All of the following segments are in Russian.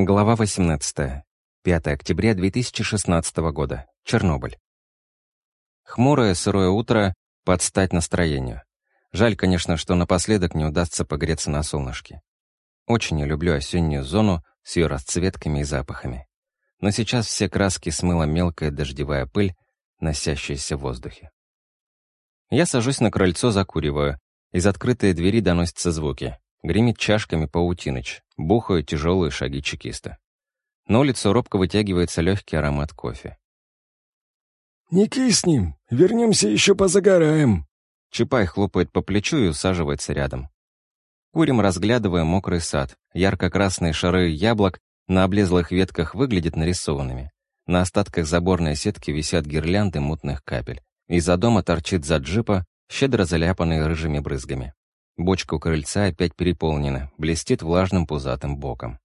Глава 18. 5 октября 2016 года. Чернобыль. Хмурое сырое утро под стать настроению. Жаль, конечно, что напоследок не удастся погреться на солнышке. Очень не люблю осеннюю зону с ее расцветками и запахами. Но сейчас все краски смыла мелкая дождевая пыль, носящаяся в воздухе. Я сажусь на крыльцо, закуриваю. Из открытой двери доносятся звуки. Гремит чашками паутиныч, бухают тяжелые шаги чекиста. На улицу робко вытягивается легкий аромат кофе. «Не кисни, вернемся еще позагораем». Чапай хлопает по плечу и усаживается рядом. Курим, разглядывая мокрый сад. Ярко-красные шары яблок на облезлых ветках выглядят нарисованными. На остатках заборной сетки висят гирлянды мутных капель. Из-за дома торчит за джипа, щедро заляпанный рыжими брызгами. Бочка у крыльца опять переполнена, блестит влажным пузатым боком.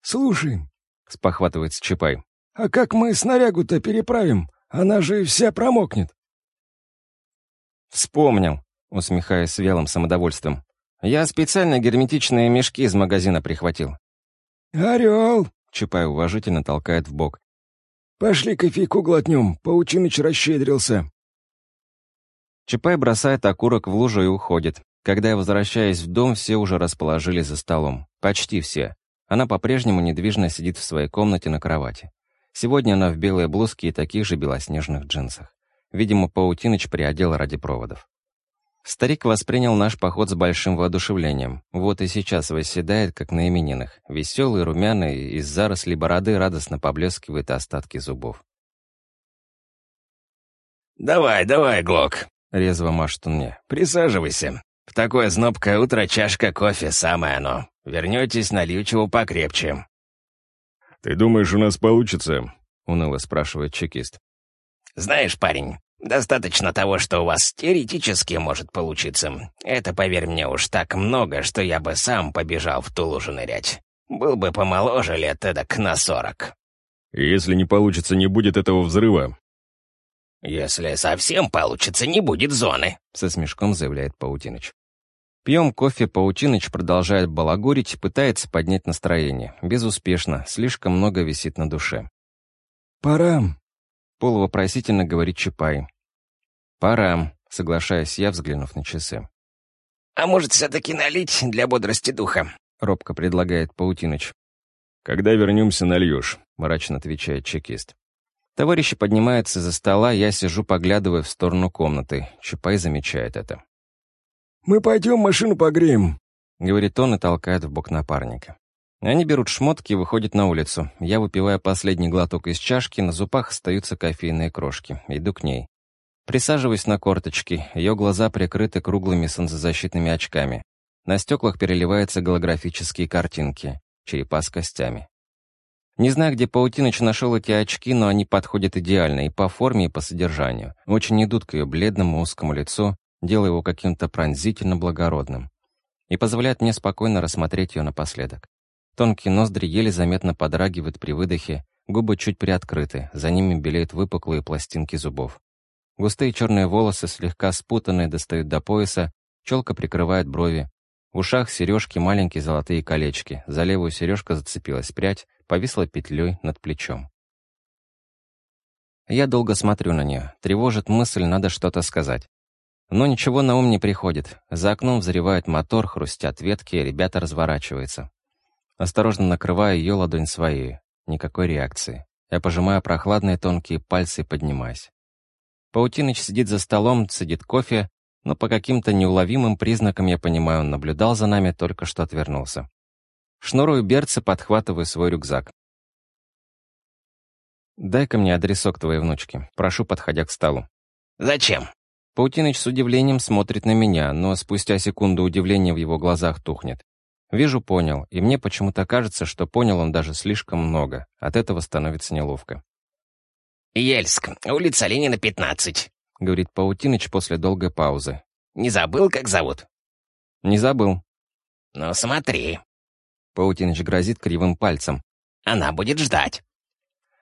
«Слушай», — спохватывается Чапай, — «а как мы снарягу-то переправим? Она же вся промокнет». «Вспомнил», — усмехаясь с велым самодовольством. «Я специально герметичные мешки из магазина прихватил». «Орел!» — Чапай уважительно толкает в бок. «Пошли кофейку глотнем, Паучиныч расщедрился». Чапай бросает окурок в лужу и уходит. Когда я возвращаюсь в дом, все уже расположились за столом. Почти все. Она по-прежнему недвижно сидит в своей комнате на кровати. Сегодня она в белой блузке и таких же белоснежных джинсах. Видимо, Паутиныч приодел ради проводов. Старик воспринял наш поход с большим воодушевлением. Вот и сейчас восседает, как на именинах. Веселый, румяный, из зарослей бороды радостно поблескивает остатки зубов. «Давай, давай, Глок!» — резво машет он мне. «Присаживайся. В такое знобкое утро чашка кофе — самое оно. Вернетесь, налью чего покрепче». «Ты думаешь, у нас получится?» — уныло спрашивает чекист. «Знаешь, парень, достаточно того, что у вас теоретически может получиться. Это, поверь мне, уж так много, что я бы сам побежал в ту лужу нырять. Был бы помоложе лет эдак на сорок». «Если не получится, не будет этого взрыва». «Если совсем получится, не будет зоны», — со смешком заявляет Паутиныч. Пьем кофе, Паутиныч продолжает балагурить, пытается поднять настроение. Безуспешно, слишком много висит на душе. «Пора», — полувопросительно говорит Чапай. «Пора», — соглашаюсь я, взглянув на часы. «А может, все-таки налить для бодрости духа?» — робко предлагает Паутиныч. «Когда вернемся, нальешь», — мрачно отвечает чекист. Товарищи поднимаются за стола, я сижу, поглядывая в сторону комнаты. Чапай замечает это. «Мы пойдем машину погреем», — говорит он и толкает в бок напарника. Они берут шмотки и выходят на улицу. Я выпиваю последний глоток из чашки, на зубах остаются кофейные крошки. Иду к ней. Присаживаюсь на корточки, ее глаза прикрыты круглыми солнцезащитными очками. На стеклах переливаются голографические картинки, черепа с костями. Не знаю, где Паутиныч нашел эти очки, но они подходят идеально и по форме, и по содержанию. Очень идут к ее бледному узкому лицу, делая его каким-то пронзительно благородным. И позволяют мне спокойно рассмотреть ее напоследок. Тонкие ноздри еле заметно подрагивают при выдохе, губы чуть приоткрыты, за ними белеют выпуклые пластинки зубов. Густые черные волосы, слегка спутанные, достают до пояса, челка прикрывает брови. В ушах сережки маленькие золотые колечки, за левую сережка зацепилась прядь, повисла петлей над плечом. Я долго смотрю на нее, тревожит мысль, надо что-то сказать. Но ничего на ум не приходит. За окном взревает мотор, хрустят ветки, ребята разворачиваются. Осторожно накрываю ее ладонь своей. Никакой реакции. Я пожимаю прохладные тонкие пальцы и поднимаюсь. Паутиныч сидит за столом, цедит кофе, но по каким-то неуловимым признакам я понимаю, он наблюдал за нами, только что отвернулся. Шнурую берцы, подхватываю свой рюкзак. «Дай-ка мне адресок твоей внучки», прошу, подходя к столу. «Зачем?» Паутиныч с удивлением смотрит на меня, но спустя секунду удивление в его глазах тухнет. Вижу, понял, и мне почему-то кажется, что понял он даже слишком много. От этого становится неловко. «Ельск, улица Ленина, 15», — говорит Паутиныч после долгой паузы. «Не забыл, как зовут?» «Не забыл». «Ну, смотри», Паутиныч грозит кривым пальцем. «Она будет ждать».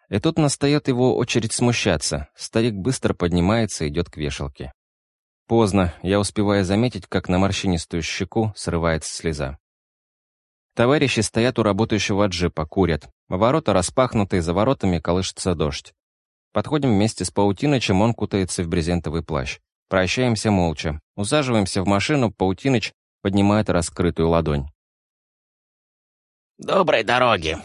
И тут настает его очередь смущаться. Старик быстро поднимается и идет к вешалке. Поздно, я успеваю заметить, как на морщинистую щеку срывается слеза. Товарищи стоят у работающего джипа, курят. Ворота распахнуты, за воротами колышется дождь. Подходим вместе с Паутинычем, он кутается в брезентовый плащ. Прощаемся молча. Усаживаемся в машину, Паутиныч поднимает раскрытую ладонь. «Доброй дороги!»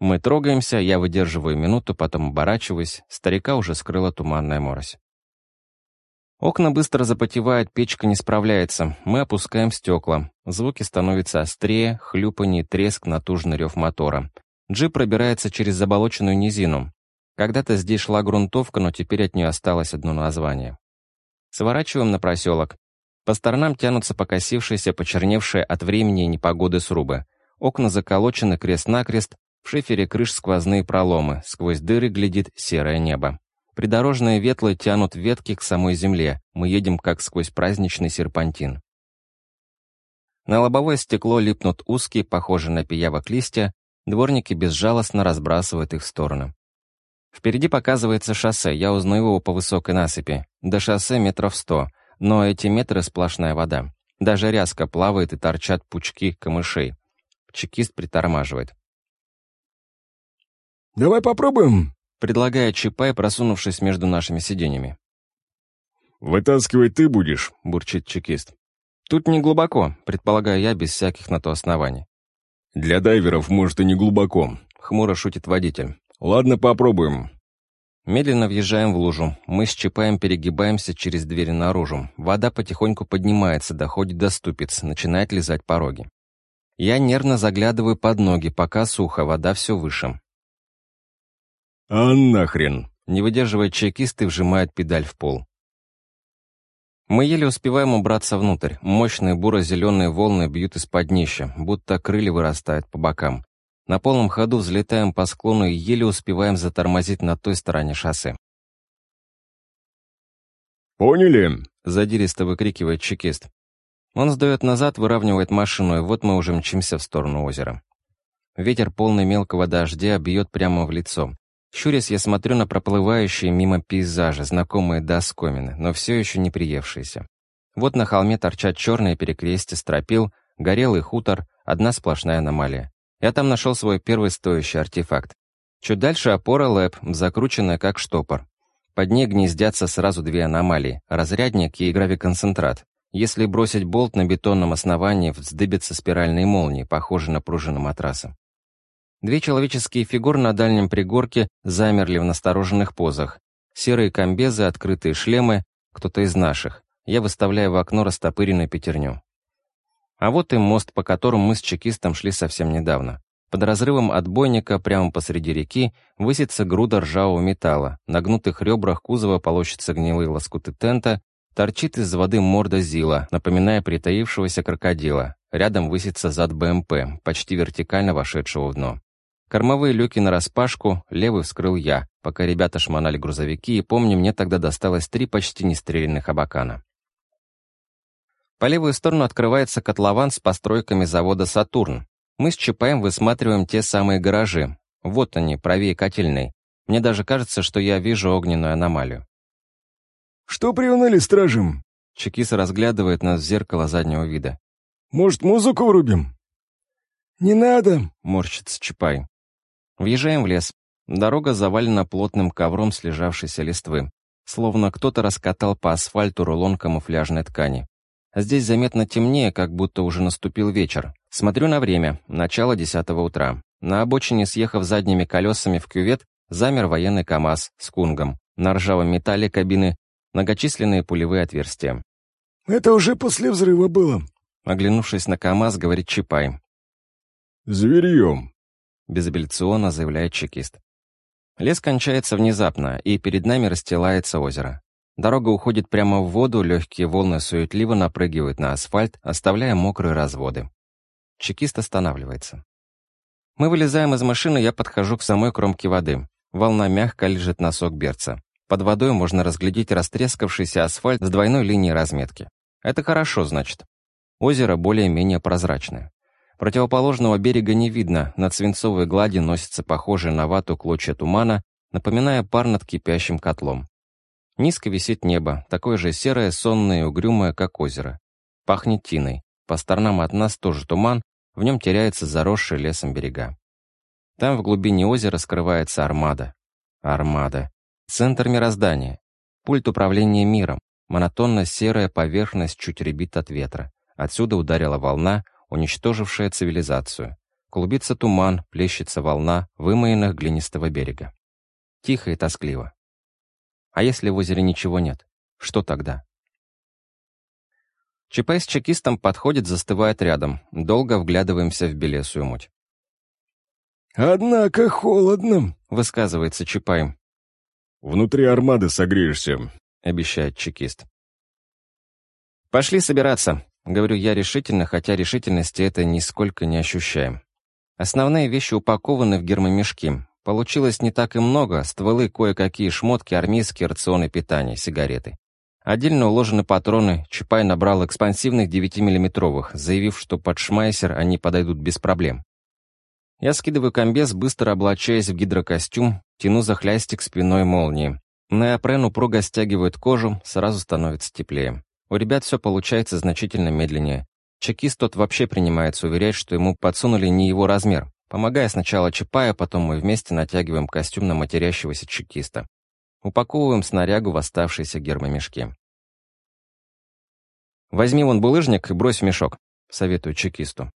Мы трогаемся, я выдерживаю минуту, потом оборачиваюсь. Старика уже скрыла туманная морось. Окна быстро запотевают, печка не справляется. Мы опускаем стекла. Звуки становятся острее, хлюпанье, треск, натужный рев мотора. Джип пробирается через заболоченную низину. Когда-то здесь шла грунтовка, но теперь от нее осталось одно название. Сворачиваем на проселок. По сторонам тянутся покосившиеся, почерневшие от времени и непогоды срубы. Окна заколочены крест-накрест, в шифере крыш сквозные проломы, сквозь дыры глядит серое небо. Придорожные ветлы тянут ветки к самой земле, мы едем как сквозь праздничный серпантин. На лобовое стекло липнут узкие, похожие на пиявок листья, дворники безжалостно разбрасывают их в стороны. Впереди показывается шоссе, я узнаю его по высокой насыпи. До шоссе метров сто, но эти метры сплошная вода. Даже ряска плавает и торчат пучки камышей. Чекист притормаживает. «Давай попробуем предлагает Чапай, просунувшись между нашими сиденьями. «Вытаскивать ты будешь», — бурчит чекист. «Тут не глубоко», — предполагаю я, без всяких на то оснований. «Для дайверов, может, и не глубоко», — хмуро шутит водитель. «Ладно, попробуем». Медленно въезжаем в лужу. Мы с Чапаем перегибаемся через двери наружу. Вода потихоньку поднимается, доходит до ступиц, начинает лизать пороги. Я нервно заглядываю под ноги, пока сухо, вода все выше. «А нахрен!» Не выдерживая чекист и вжимает педаль в пол. Мы еле успеваем убраться внутрь. Мощные буро-зеленые волны бьют из-под днища, будто крылья вырастают по бокам. На полном ходу взлетаем по склону и еле успеваем затормозить на той стороне шоссе. «Поняли?» — задиристо выкрикивает чекист. Он сдает назад, выравнивает машину, и вот мы уже мчимся в сторону озера. Ветер, полный мелкого дождя, бьет прямо в лицо. Щурясь, я смотрю на проплывающие мимо пейзажи, знакомые до оскомины, но все еще не приевшиеся. Вот на холме торчат черные перекрестия стропил, горелый хутор, одна сплошная аномалия. Я там нашел свой первый стоящий артефакт. Чуть дальше опора лэп, закрученная как штопор. Под ней гнездятся сразу две аномалии — разрядник и гравиконцентрат. Если бросить болт на бетонном основании, вздыбятся спиральные молнии, похожие на пружины матраса. Две человеческие фигуры на дальнем пригорке замерли в настороженных позах. Серые комбезы, открытые шлемы, кто-то из наших. Я выставляю в окно растопыренную пятерню. А вот и мост, по которому мы с чекистом шли совсем недавно. Под разрывом отбойника прямо посреди реки высится груда ржавого металла. На гнутых ребрах кузова полощутся гнилые лоскуты тента, торчит из воды морда Зила, напоминая притаившегося крокодила. Рядом высится зад БМП, почти вертикально вошедшего в дно. Кормовые люки нараспашку, левый вскрыл я, пока ребята шмонали грузовики, и помню, мне тогда досталось три почти нестрелянных абакана. По левую сторону открывается котлован с постройками завода «Сатурн». Мы с Чапаем высматриваем те самые гаражи. Вот они, правее котельной. Мне даже кажется, что я вижу огненную аномалию. «Что приуныли стражем?» Чекис разглядывает нас в зеркало заднего вида. «Может, музыку врубим?» «Не надо», — морщится Чапай. Въезжаем в лес. Дорога завалена плотным ковром слежавшейся листвы. Словно кто-то раскатал по асфальту рулон камуфляжной ткани. Здесь заметно темнее, как будто уже наступил вечер. Смотрю на время, начало десятого утра. На обочине, съехав задними колесами в кювет, замер военный КАМАЗ с кунгом. На ржавом металле кабины многочисленные пулевые отверстия. «Это уже после взрыва было», — оглянувшись на КАМАЗ, говорит Чапай. «Зверьем», безапелляционно заявляет чекист. Лес кончается внезапно, и перед нами расстилается озеро. Дорога уходит прямо в воду, легкие волны суетливо напрыгивают на асфальт, оставляя мокрые разводы. Чекист останавливается. Мы вылезаем из машины, я подхожу к самой кромке воды. Волна мягко лежит носок берца. Под водой можно разглядеть растрескавшийся асфальт с двойной линией разметки. Это хорошо, значит. Озеро более-менее прозрачное. Противоположного берега не видно, над свинцовой глади носится похожие на вату клочья тумана, напоминая пар над кипящим котлом. Низко висит небо, такое же серое, сонное и угрюмое, как озеро. Пахнет тиной. По сторонам от нас тоже туман, В нем теряется заросший лесом берега. Там в глубине озера скрывается армада. Армада. Центр мироздания. Пульт управления миром. Монотонно серая поверхность чуть ребит от ветра. Отсюда ударила волна, уничтожившая цивилизацию. Клубится туман, плещется волна вымоенных глинистого берега. Тихо и тоскливо. А если в озере ничего нет? Что тогда? ЧП с чекистом подходит, застывает рядом. Долго вглядываемся в белесую муть. «Однако холодно», — высказывается Чапай. «Внутри армады согреешься», — обещает чекист. «Пошли собираться», — говорю я решительно, хотя решительности это нисколько не ощущаем. Основные вещи упакованы в гермомешки. Получилось не так и много, стволы, кое-какие шмотки, армейские рационы питания, сигареты. Отдельно уложены патроны, Чапай набрал экспансивных 9-миллиметровых, заявив, что под шмайсер они подойдут без проблем. Я скидываю комбез, быстро облачаясь в гидрокостюм, тяну за хлястик спиной молнии. Неопрен упруго стягивает кожу, сразу становится теплее. У ребят все получается значительно медленнее. Чекист тот вообще принимается уверять, что ему подсунули не его размер. Помогая сначала Чапая, потом мы вместе натягиваем костюм на матерящегося чекиста. Упаковываем снарягу в оставшиеся гермомешки. «Возьми вон булыжник и брось в мешок», — советую чекисту.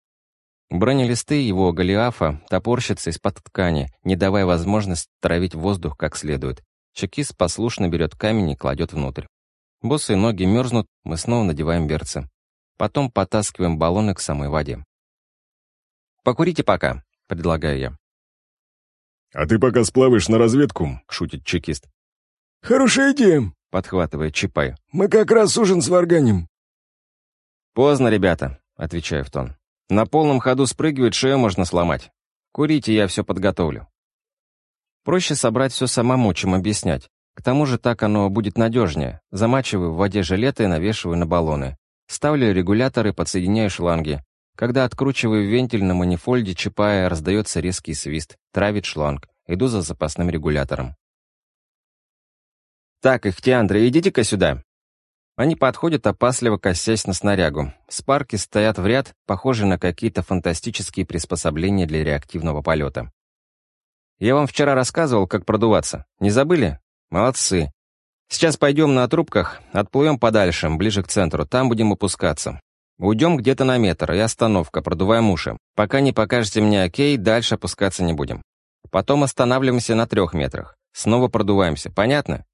Бронелисты его голиафа топорщатся из-под ткани, не давая возможность травить воздух как следует. Чекист послушно берет камень и кладет внутрь. Босые ноги мерзнут, мы снова надеваем берцы. Потом потаскиваем баллоны к самой воде. «Покурите пока», — предлагаю я. «А ты пока сплаваешь на разведку», — шутит чекист. «Хорошая идея», — подхватывает Чапай. «Мы как раз ужин сварганим». «Поздно, ребята», — отвечаю в тон. На полном ходу спрыгивать шею можно сломать. Курите, я все подготовлю. Проще собрать все самому, чем объяснять. К тому же так оно будет надежнее. Замачиваю в воде жилеты и навешиваю на баллоны. Ставлю регуляторы, подсоединяю шланги. Когда откручиваю вентиль на манифольде, чипая, раздается резкий свист. Травит шланг. Иду за запасным регулятором. «Так, Ихтиандра, идите-ка сюда!» Они подходят, опасливо косясь на снарягу. Спарки стоят в ряд, похожие на какие-то фантастические приспособления для реактивного полета. Я вам вчера рассказывал, как продуваться. Не забыли? Молодцы. Сейчас пойдем на трубках, отплывем подальше, ближе к центру, там будем опускаться. Уйдем где-то на метр, и остановка, продуваем уши. Пока не покажете мне окей, дальше опускаться не будем. Потом останавливаемся на трех метрах. Снова продуваемся, понятно?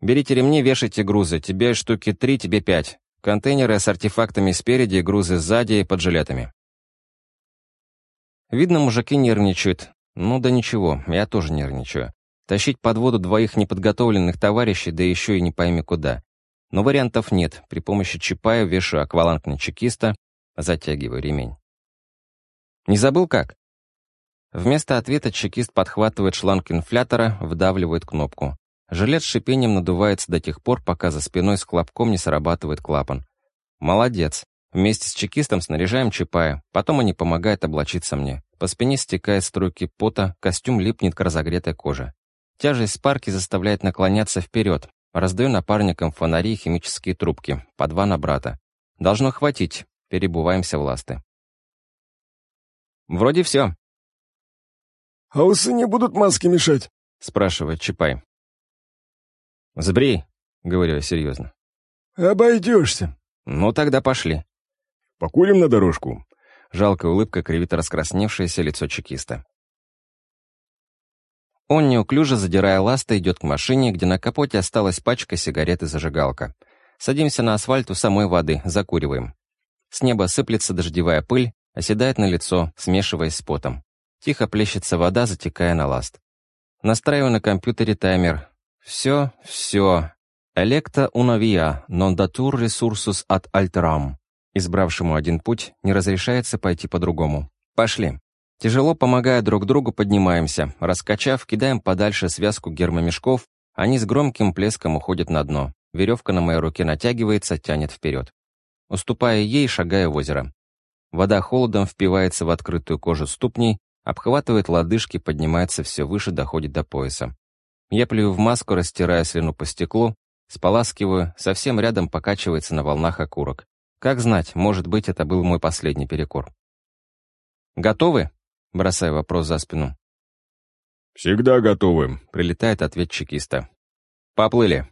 Берите ремни, вешайте грузы. Тебе штуки три, тебе пять. Контейнеры с артефактами спереди, грузы сзади и под жилетами. Видно, мужики нервничают. Ну да ничего, я тоже нервничаю. Тащить под воду двоих неподготовленных товарищей, да еще и не пойми куда. Но вариантов нет. При помощи чипая вешаю акваланг на чекиста, затягиваю ремень. Не забыл как? Вместо ответа чекист подхватывает шланг инфлятора, вдавливает кнопку. Жилет с шипением надувается до тех пор, пока за спиной с хлопком не срабатывает клапан. Молодец. Вместе с чекистом снаряжаем Чапая. Потом они помогают облачиться мне. По спине стекает струйки пота, костюм липнет к разогретой коже. Тяжесть спарки заставляет наклоняться вперед. Раздаю напарникам фонари и химические трубки. По два на брата. Должно хватить. Перебываемся в ласты. Вроде все. «А усы не будут маски мешать?» спрашивает Чапай. «Сбрей», — говорю я серьезно. «Обойдешься». «Ну, тогда пошли». «Покурим на дорожку?» Жалкая улыбка кривит раскрасневшееся лицо чекиста. Он неуклюже, задирая ласты, идет к машине, где на капоте осталась пачка сигарет и зажигалка. Садимся на асфальт у самой воды, закуриваем. С неба сыплется дождевая пыль, оседает на лицо, смешиваясь с потом. Тихо плещется вода, затекая на ласт. Настраиваю на компьютере таймер, все, все. Una via, non datur resursus ad alteram. Избравшему один путь не разрешается пойти по-другому. Пошли. Тяжело помогая друг другу, поднимаемся. Раскачав, кидаем подальше связку гермомешков, они с громким плеском уходят на дно. Веревка на моей руке натягивается, тянет вперед. Уступая ей, шагая в озеро. Вода холодом впивается в открытую кожу ступней, обхватывает лодыжки, поднимается все выше, доходит до пояса. Я плюю в маску, растирая слюну по стеклу, споласкиваю, совсем рядом покачивается на волнах окурок. Как знать, может быть, это был мой последний перекур. Готовы?» Бросаю вопрос за спину. «Всегда готовы», — прилетает ответ чекиста. «Поплыли».